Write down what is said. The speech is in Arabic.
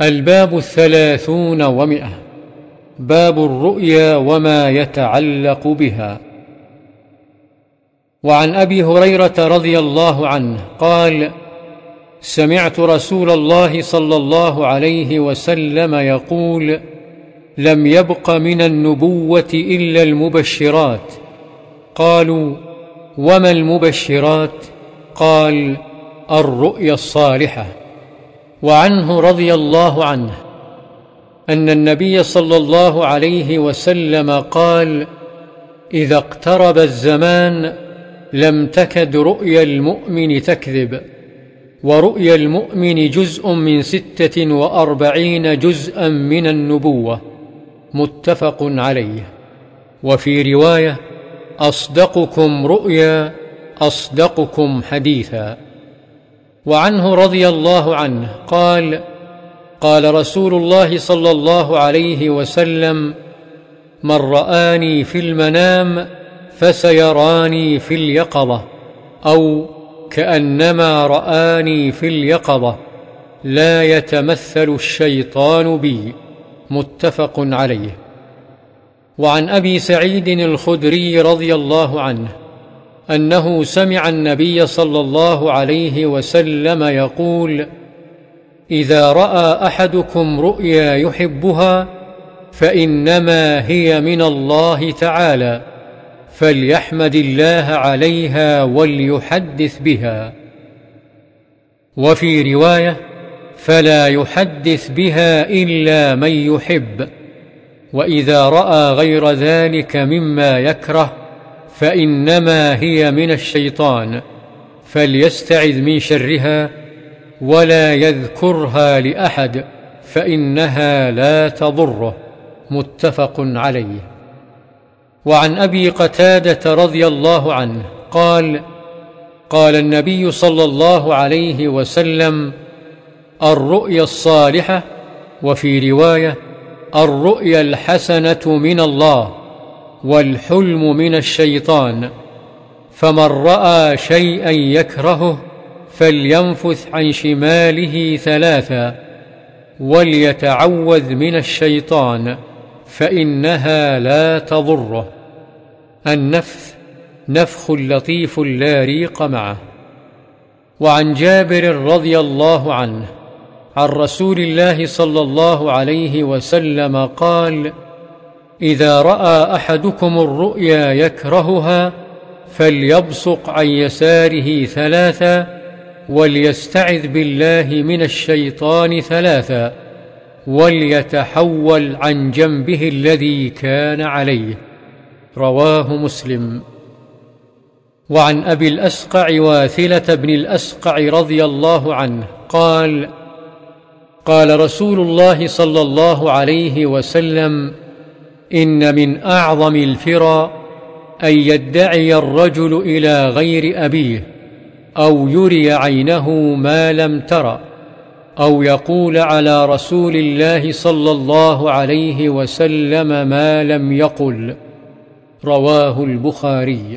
الباب الثلاثون ومئة. باب الرؤيا وما يتعلق بها. وعن أبي هريرة رضي الله عنه قال سمعت رسول الله صلى الله عليه وسلم يقول لم يبق من النبوة إلا المبشرات. قالوا وما المبشرات؟ قال الرؤيا الصالحة. وعنه رضي الله عنه أن النبي صلى الله عليه وسلم قال إذا اقترب الزمان لم تكد رؤيا المؤمن تكذب ورؤيا المؤمن جزء من ستة وأربعين جزءا من النبوة متفق عليه. وفي رواية أصدقكم رؤيا أصدقكم حديثا. وعنه رضي الله عنه قال قال رسول الله صلى الله عليه وسلم من رآني في المنام فسيراني في اليقظة أو كأنما رآني في اليقظة لا يتمثل الشيطان بي. متفق عليه. وعن أبي سعيد الخدري رضي الله عنه أنه سمع النبي صلى الله عليه وسلم يقول إذا رأى أحدكم رؤيا يحبها فإنما هي من الله تعالى فليحمد الله عليها وليحدث بها. وفي رواية فلا يحدث بها إلا من يحب وإذا رأى غير ذلك مما يكره فإنما هي من الشيطان فليستعذ من شرها ولا يذكرها لأحد فإنها لا تضره. متفق عليه. وعن أبي قتادة رضي الله عنه قال قال النبي صلى الله عليه وسلم الرؤيا الصالحة وفي رواية الرؤيا الحسنة من الله. والحلم من الشيطان. فمن رأى شيئا يكرهه فلينفث عن شماله ثلاثا وليتعوذ من الشيطان فإنها لا تضره. النفث نفخ لطيف لا ريق معه. وعن جابر رضي الله عنه عن رسول الله صلى الله عليه وسلم قال إذا رأى أحدكم الرؤيا يكرهها فليبصق عن يساره ثلاثا وليستعذ بالله من الشيطان ثلاثا وليتحول عن جنبه الذي كان عليه. رواه مسلم. وعن أبي الأسقع واثلة بن الأسقع رضي الله عنه قال قال رسول الله صلى الله عليه وسلم إن من أعظم الفرى أن يدعي الرجل إلى غير أبيه أو يري عينه ما لم تر أو يقول على رسول الله صلى الله عليه وسلم ما لم يقل. رواه البخاري.